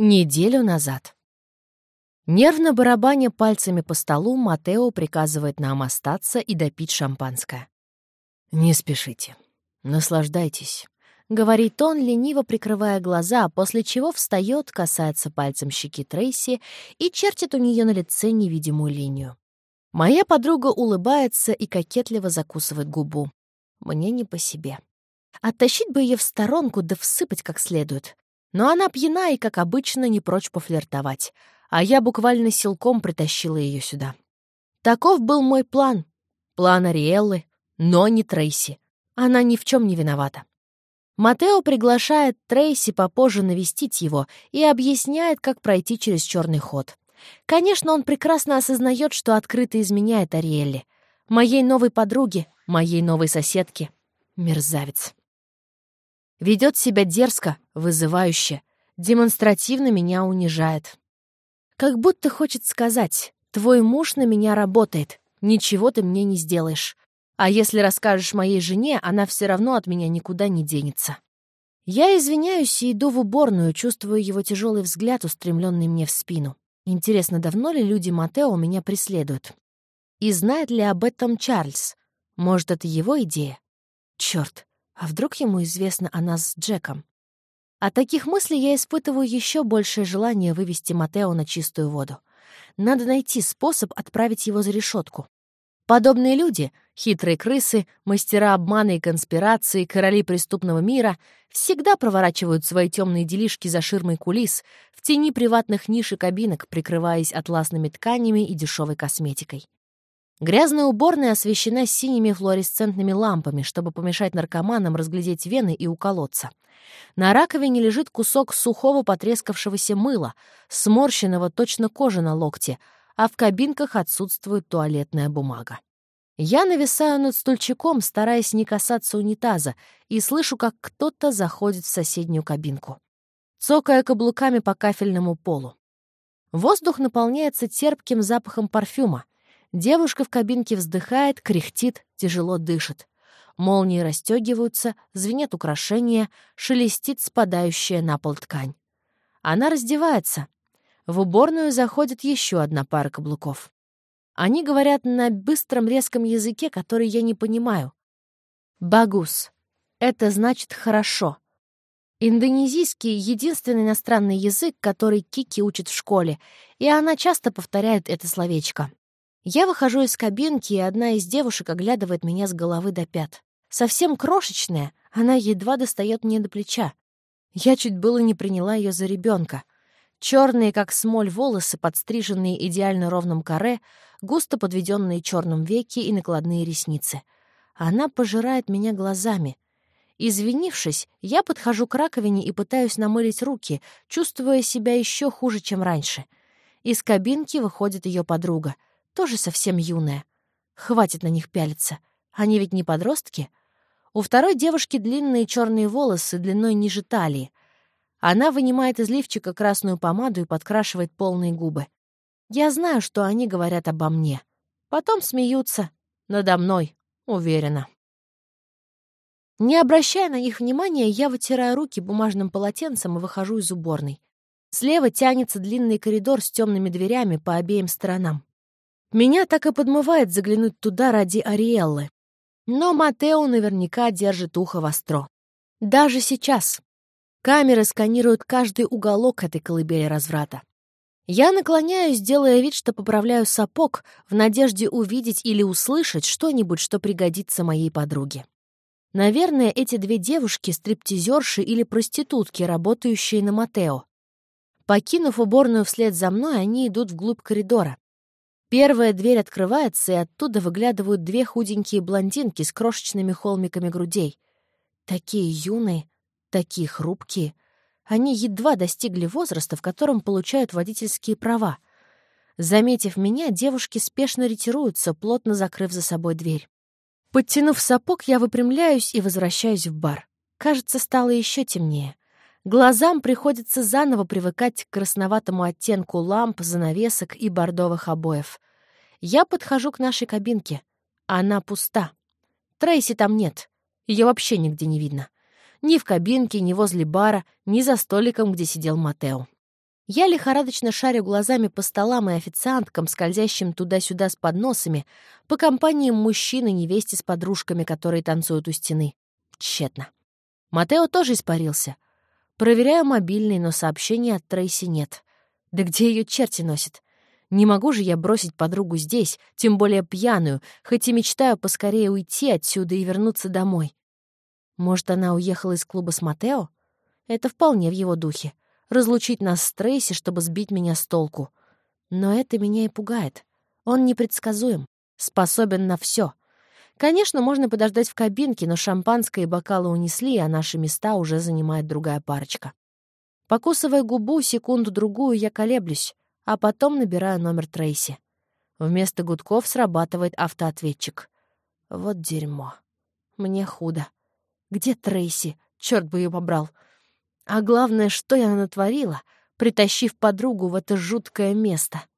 Неделю назад. Нервно барабаня пальцами по столу, Матео приказывает нам остаться и допить шампанское. «Не спешите. Наслаждайтесь», — говорит он, лениво прикрывая глаза, после чего встает, касается пальцем щеки Трейси и чертит у нее на лице невидимую линию. Моя подруга улыбается и кокетливо закусывает губу. Мне не по себе. Оттащить бы ее в сторонку да всыпать как следует. Но она пьяна и, как обычно, не прочь пофлиртовать, а я буквально силком притащила ее сюда. Таков был мой план. План Ариэллы, но не Трейси. Она ни в чем не виновата. Матео приглашает Трейси попозже навестить его и объясняет, как пройти через черный ход. Конечно, он прекрасно осознает, что открыто изменяет Ариэлле. Моей новой подруге, моей новой соседке. Мерзавец. Ведет себя дерзко, вызывающе, демонстративно меня унижает. Как будто хочет сказать, твой муж на меня работает, ничего ты мне не сделаешь. А если расскажешь моей жене, она все равно от меня никуда не денется. Я извиняюсь и иду в уборную, чувствую его тяжелый взгляд, устремленный мне в спину. Интересно, давно ли люди Матео меня преследуют? И знает ли об этом Чарльз? Может, это его идея? Черт, а вдруг ему известно о нас с Джеком? От таких мыслей я испытываю еще большее желание вывести Матео на чистую воду. Надо найти способ отправить его за решетку. Подобные люди, хитрые крысы, мастера обмана и конспирации, короли преступного мира, всегда проворачивают свои темные делишки за ширмой кулис, в тени приватных ниш и кабинок, прикрываясь атласными тканями и дешевой косметикой. Грязная уборная освещена синими флуоресцентными лампами, чтобы помешать наркоманам разглядеть вены и уколоться. На раковине лежит кусок сухого потрескавшегося мыла, сморщенного точно кожи на локте, а в кабинках отсутствует туалетная бумага. Я нависаю над стульчиком, стараясь не касаться унитаза, и слышу, как кто-то заходит в соседнюю кабинку, цокая каблуками по кафельному полу. Воздух наполняется терпким запахом парфюма, Девушка в кабинке вздыхает, кряхтит, тяжело дышит. Молнии расстегиваются, звенят украшения, шелестит спадающая на пол ткань. Она раздевается. В уборную заходит еще одна пара каблуков. Они говорят на быстром резком языке, который я не понимаю. «Багус» — это значит «хорошо». Индонезийский — единственный иностранный язык, который Кики учит в школе, и она часто повторяет это словечко. Я выхожу из кабинки, и одна из девушек оглядывает меня с головы до пят. Совсем крошечная, она едва достает мне до плеча. Я чуть было не приняла ее за ребенка. Черные, как смоль, волосы, подстриженные идеально ровным каре, густо подведенные черным веки и накладные ресницы. Она пожирает меня глазами. Извинившись, я подхожу к раковине и пытаюсь намылить руки, чувствуя себя еще хуже, чем раньше. Из кабинки выходит ее подруга — тоже совсем юная. Хватит на них пялиться. Они ведь не подростки. У второй девушки длинные черные волосы длиной ниже талии. Она вынимает из лифчика красную помаду и подкрашивает полные губы. Я знаю, что они говорят обо мне. Потом смеются. Надо мной, уверена. Не обращая на них внимания, я вытираю руки бумажным полотенцем и выхожу из уборной. Слева тянется длинный коридор с темными дверями по обеим сторонам. Меня так и подмывает заглянуть туда ради Ариэллы. Но Матео наверняка держит ухо востро. Даже сейчас. Камеры сканируют каждый уголок этой колыбели разврата. Я наклоняюсь, делая вид, что поправляю сапог, в надежде увидеть или услышать что-нибудь, что пригодится моей подруге. Наверное, эти две девушки — стриптизерши или проститутки, работающие на Матео. Покинув уборную вслед за мной, они идут вглубь коридора. Первая дверь открывается, и оттуда выглядывают две худенькие блондинки с крошечными холмиками грудей. Такие юные, такие хрупкие. Они едва достигли возраста, в котором получают водительские права. Заметив меня, девушки спешно ретируются, плотно закрыв за собой дверь. Подтянув сапог, я выпрямляюсь и возвращаюсь в бар. Кажется, стало еще темнее. Глазам приходится заново привыкать к красноватому оттенку ламп, занавесок и бордовых обоев. Я подхожу к нашей кабинке. Она пуста. Трейси там нет. Ее вообще нигде не видно. Ни в кабинке, ни возле бара, ни за столиком, где сидел Матео. Я лихорадочно шарю глазами по столам и официанткам, скользящим туда-сюда с подносами, по компаниям мужчин и невесте с подружками, которые танцуют у стены. Тщетно. Матео тоже испарился. Проверяю мобильный, но сообщений от Трейси нет. Да где ее черти носит? Не могу же я бросить подругу здесь, тем более пьяную, хоть и мечтаю поскорее уйти отсюда и вернуться домой. Может, она уехала из клуба с Матео? Это вполне в его духе. Разлучить нас с Трейси, чтобы сбить меня с толку. Но это меня и пугает. Он непредсказуем, способен на все. Конечно, можно подождать в кабинке, но шампанское и бокалы унесли, а наши места уже занимает другая парочка. Покусывая губу, секунду-другую я колеблюсь, а потом набираю номер Трейси. Вместо гудков срабатывает автоответчик. Вот дерьмо. Мне худо. Где Трейси? Черт бы ее побрал. А главное, что я натворила, притащив подругу в это жуткое место —